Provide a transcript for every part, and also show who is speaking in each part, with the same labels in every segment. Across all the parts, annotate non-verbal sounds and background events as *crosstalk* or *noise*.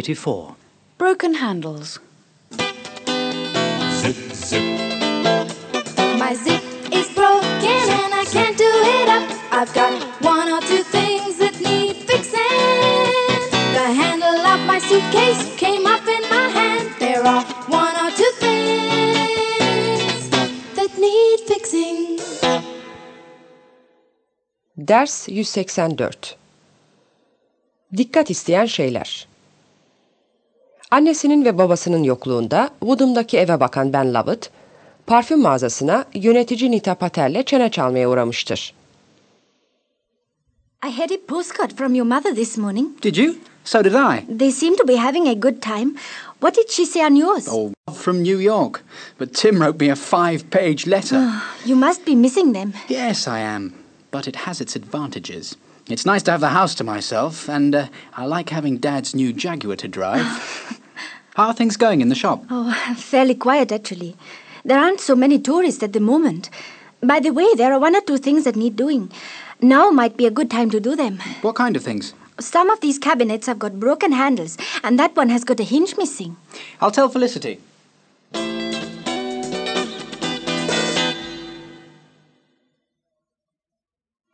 Speaker 1: 84.
Speaker 2: Broken handles.
Speaker 3: My zip is broken and I can't do it up. I've got one or two things that need fixing. The handle of my suitcase came up in my hand. There are one or two things that need fixing.
Speaker 4: Ders 184 Dikkat isteyen şeyler Annesinin ve babasının yokluğunda Woodham'daki eve bakan Ben Lovett, parfüm mağazasına yönetici Nita Patel'le çene çalmaya uğramıştır.
Speaker 5: I had a postcard from your mother this morning.
Speaker 1: Did you? So did I.
Speaker 5: They seem to be having a good time. What did she say on yours?
Speaker 1: Oh, from New York. But Tim wrote me a five page letter.
Speaker 5: You must be missing them.
Speaker 1: yes, I am. But it has its advantages. It's nice to have the house to myself, and uh, I like having Dad's new Jaguar to drive. *laughs* How are things going in the shop?
Speaker 5: Oh, fairly quiet actually. There aren't so many tourists at the moment. By the way, there are one or two things that need doing. Now might be a good time to do them.
Speaker 1: What kind of things?
Speaker 5: Some of these cabinets have got broken handles, and that one has got a hinge missing.
Speaker 1: I'll tell Felicity.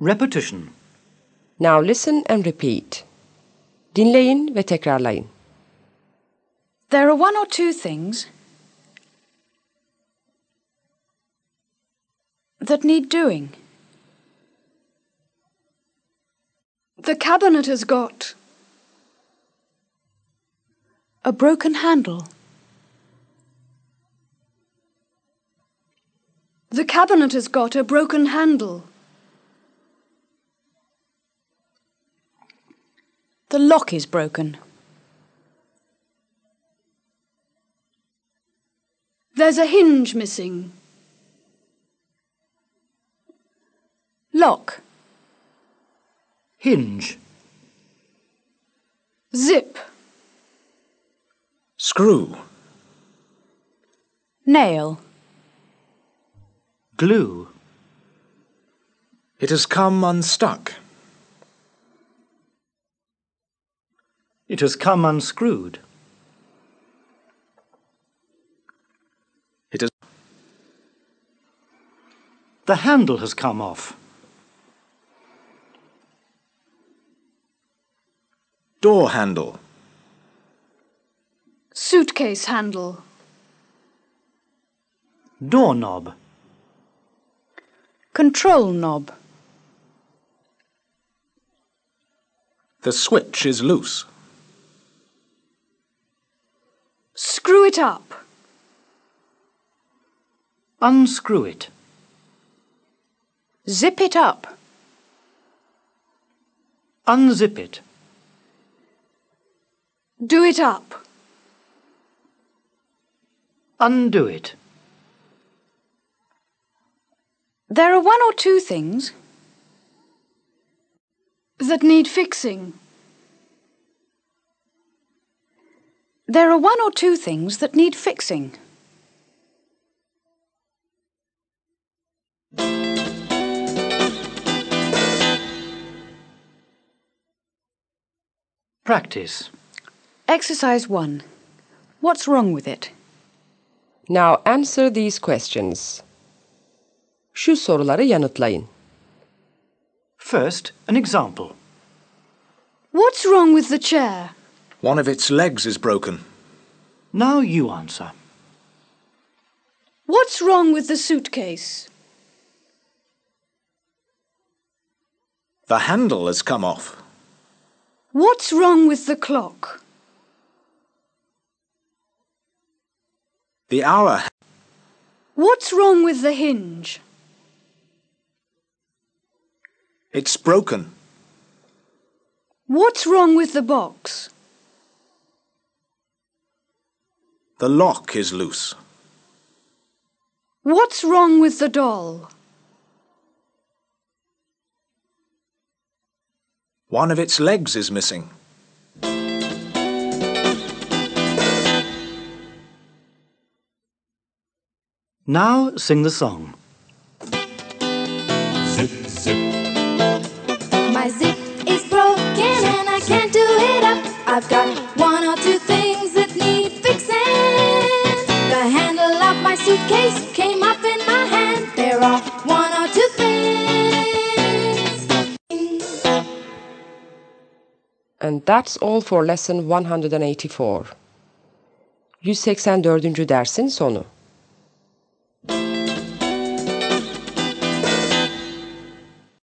Speaker 6: Repetition.
Speaker 4: Now listen and repeat. Dinleyin ve tekrarlayın.
Speaker 2: There are one or two things that need doing. The cabinet has got a broken handle. The cabinet has got a broken handle. The lock is broken. There's a hinge missing. Lock.
Speaker 6: Hinge.
Speaker 2: Zip.
Speaker 6: Screw.
Speaker 2: Nail.
Speaker 6: Glue. It has come unstuck. It has come unscrewed. It has. The handle has come off.
Speaker 7: Door handle.
Speaker 2: Suitcase handle.
Speaker 6: Doorknob.
Speaker 2: Control knob.
Speaker 7: The switch is loose.
Speaker 2: Screw it up.
Speaker 6: Unscrew it.
Speaker 2: Zip it up.
Speaker 6: Unzip it.
Speaker 2: Do it up.
Speaker 6: Undo it.
Speaker 2: There are one or two things that need fixing. There are one or two things that need fixing.
Speaker 6: Practice.
Speaker 2: Exercise 1. What's wrong with it?
Speaker 4: Now answer these questions. Şu soruları yanıtlayın.
Speaker 6: First, an example.
Speaker 2: What's wrong with the chair?
Speaker 7: One of its legs is broken.
Speaker 6: Now you answer.
Speaker 2: What's wrong with the suitcase?
Speaker 7: The handle has come off.
Speaker 2: What's wrong with the clock?
Speaker 7: The hour.
Speaker 2: What's wrong with the hinge?
Speaker 7: It's broken.
Speaker 2: What's wrong with the box?
Speaker 7: The lock is loose.
Speaker 2: What's wrong with the doll?
Speaker 7: One of its legs is missing.
Speaker 6: Now sing the song. Zip, zip.
Speaker 3: My zip is broken and I can't do it up. I've got one or or two things that need fixing. The handle of my suitcase came up in my hand. There are
Speaker 4: And that's all for lesson 184. 184. dersin sonu.